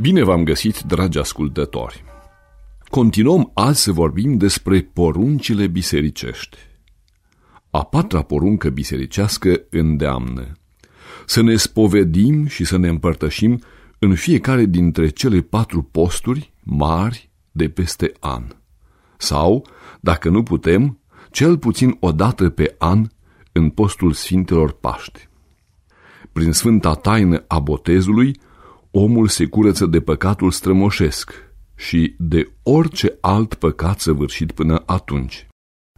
Bine v-am găsit, dragi ascultători! Continuăm azi să vorbim despre poruncile bisericești. A patra poruncă bisericească îndeamnă să ne spovedim și să ne împărtășim în fiecare dintre cele patru posturi mari de peste an. Sau, dacă nu putem, cel puțin o dată pe an în postul Sfintelor Paști. Prin sfânta taină a botezului, omul se curăță de păcatul strămoșesc și de orice alt păcat săvârșit până atunci.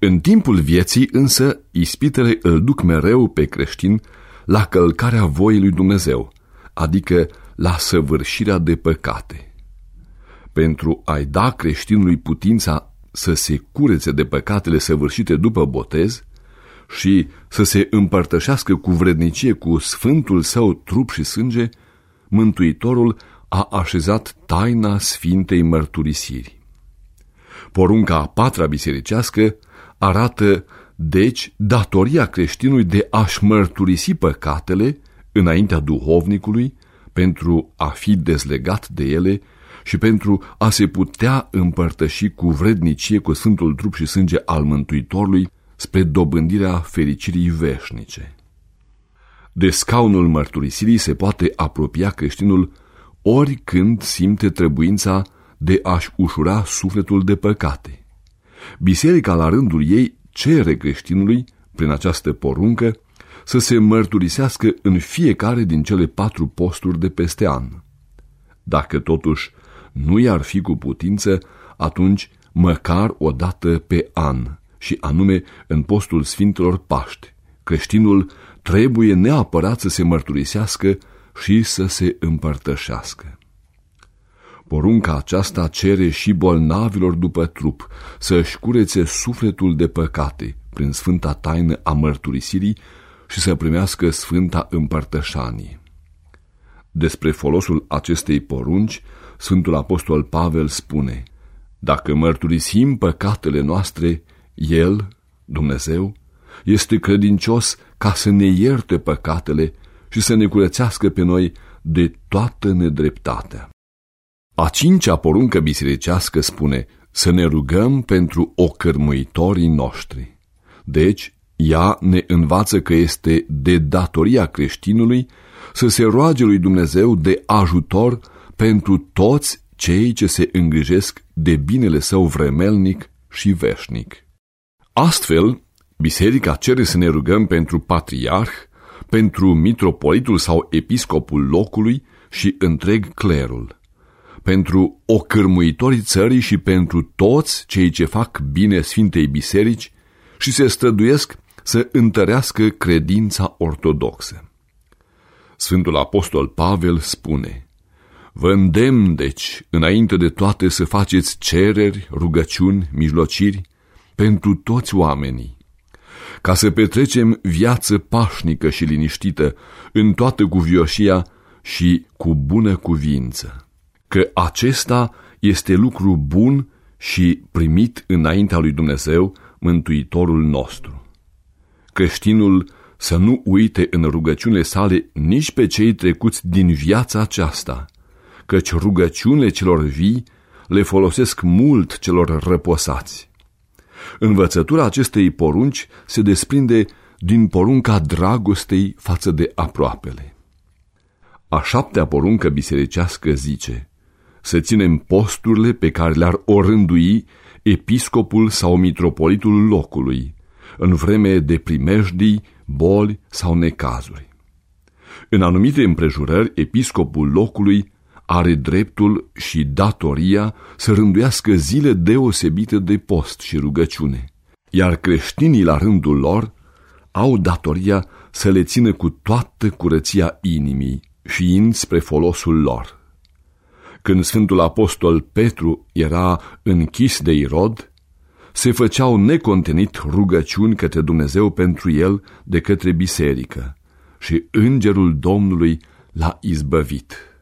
În timpul vieții însă, ispitele îl duc mereu pe creștin la călcarea voii lui Dumnezeu, adică la săvârșirea de păcate. Pentru a-i da creștinului putința să se curețe de păcatele săvârșite după botez și să se împărtășească cu vrednicie cu sfântul său trup și sânge, Mântuitorul a așezat taina Sfintei Mărturisiri. Porunca a patra bisericească arată, deci, datoria creștinului de a-și mărturisi păcatele înaintea duhovnicului pentru a fi dezlegat de ele și pentru a se putea împărtăși cu vrednicie cu Sfântul Trup și Sânge al Mântuitorului spre dobândirea fericirii veșnice. De scaunul mărturisirii se poate apropia creștinul oricând simte trebuința de a-și ușura sufletul de păcate. Biserica la rândul ei cere creștinului, prin această poruncă, să se mărturisească în fiecare din cele patru posturi de peste an. Dacă totuși nu i-ar fi cu putință, atunci măcar o dată pe an, și anume în postul Sfintelor Paști. Creștinul trebuie neapărat să se mărturisească și să se împărtășească. Porunca aceasta cere și bolnavilor după trup să-și curețe sufletul de păcate prin sfânta taină a mărturisirii și să primească sfânta împărtășanie. Despre folosul acestei porunci, Sfântul Apostol Pavel spune, Dacă mărturisim păcatele noastre, El, Dumnezeu, este credincios ca să ne ierte păcatele și să ne curățească pe noi de toată nedreptatea. A cincea poruncă bisericească spune să ne rugăm pentru ocărmuitorii noștri. Deci, ea ne învață că este de datoria creștinului să se roage lui Dumnezeu de ajutor pentru toți cei ce se îngrijesc de binele său vremelnic și veșnic. Astfel, biserica cere să ne rugăm pentru patriarh, pentru mitropolitul sau episcopul locului și întreg clerul, pentru ocârmuitorii țării și pentru toți cei ce fac bine Sfintei Biserici și se străduiesc să întărească credința ortodoxă. Sfântul Apostol Pavel spune, Vă îndemn, deci, înainte de toate să faceți cereri, rugăciuni, mijlociri pentru toți oamenii, ca să petrecem viață pașnică și liniștită în toată cuvioșia și cu bună cuvință, că acesta este lucru bun și primit înaintea lui Dumnezeu, Mântuitorul nostru. Creștinul să nu uite în rugăciunile sale nici pe cei trecuți din viața aceasta, căci rugăciunile celor vii le folosesc mult celor răposați. Învățătura acestei porunci se desprinde din porunca dragostei față de aproapele. A șaptea poruncă bisericească zice să ținem posturile pe care le-ar orândui episcopul sau mitropolitul locului, în vreme de primejdii, boli sau necazuri. În anumite împrejurări, episcopul locului are dreptul și datoria să rânduiască zile deosebite de post și rugăciune, iar creștinii la rândul lor au datoria să le țină cu toată curăția inimii, fiind spre folosul lor. Când Sfântul Apostol Petru era închis de Irod, se făceau necontenit rugăciuni către Dumnezeu pentru el de către biserică și îngerul Domnului l-a izbăvit.